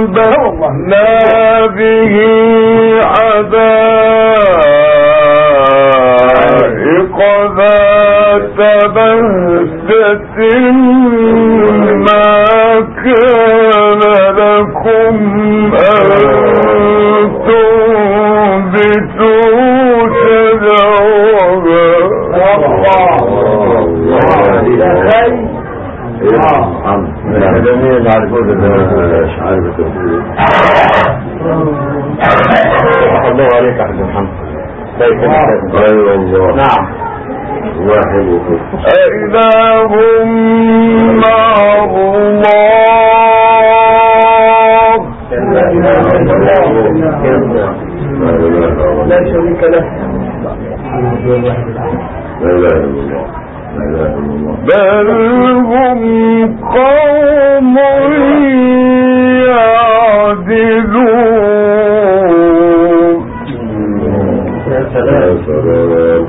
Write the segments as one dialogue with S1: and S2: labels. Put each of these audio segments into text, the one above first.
S1: فأنبتنا به حدائق ذات ما كان مع الله
S2: لا شريك له
S1: بل هم قوم
S3: Amen.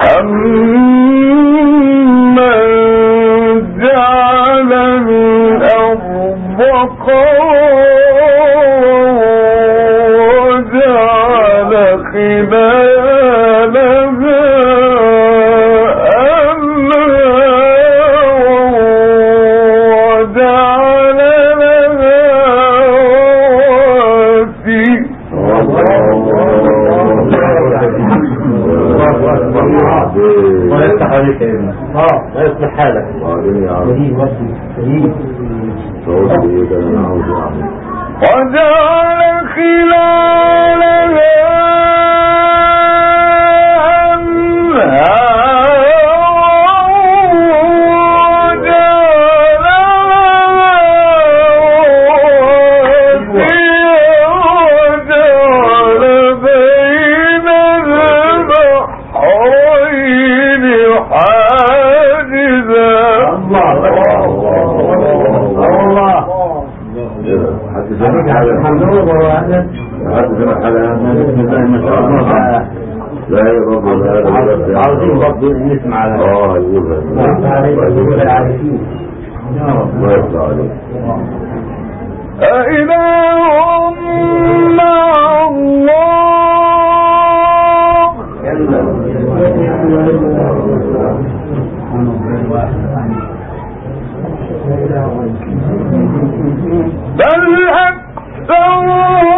S3: Um.
S2: دنیا تو اور جو خلا
S1: بزنس مع العارفين بل أكثرهم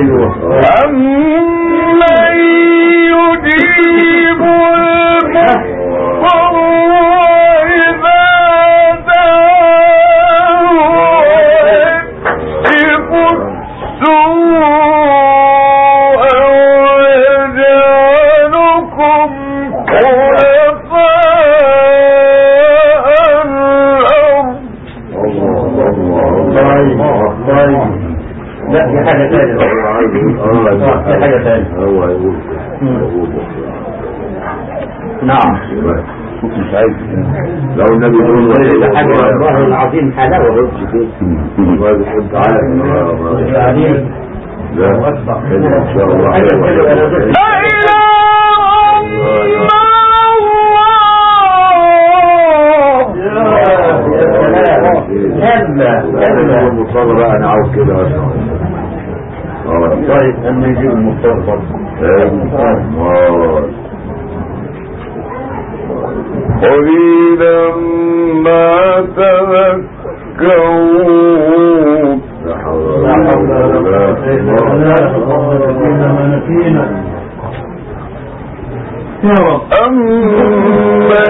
S3: نہیں ہوا والله العظيم حلاوة
S2: لا إله إلا
S3: طيب اما يجيب المضطر برضه
S1: تذكرون
S3: يا رب
S2: أما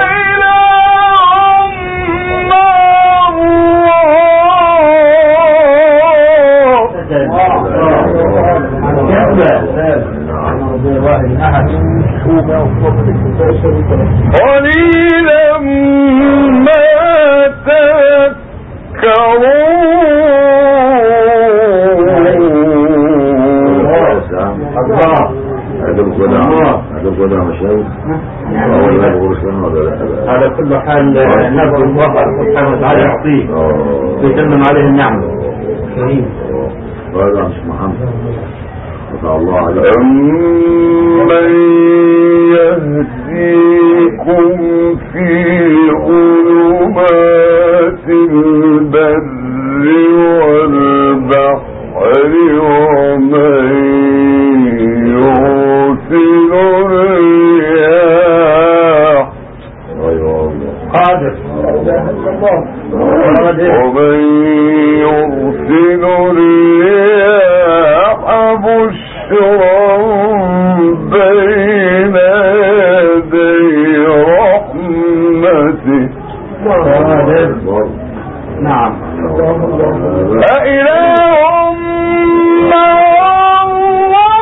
S3: على كل حال نظر الموفق سبحانه وتعالى يعطيه ويتمم عليه النعمة
S1: أمن يهديكم في ظلمات البر والبحر ومن
S3: قادر
S1: ومن يرسل الرياح بشرا بين يدي رحمته
S3: نعم
S1: فإله مع الله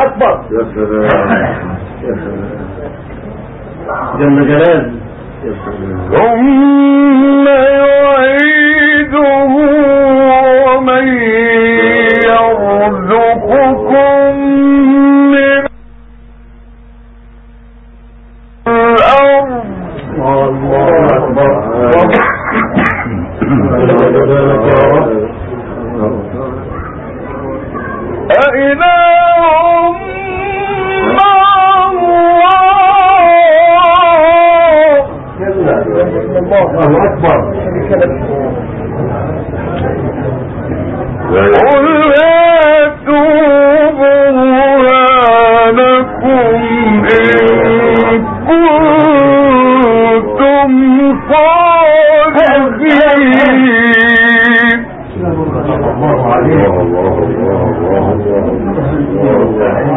S1: اکبر۔ جنگ جنگ Thank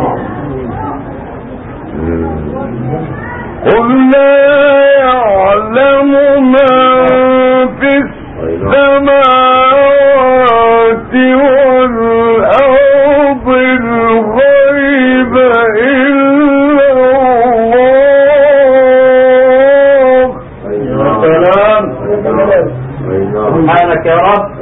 S1: you.
S3: السلام
S1: أي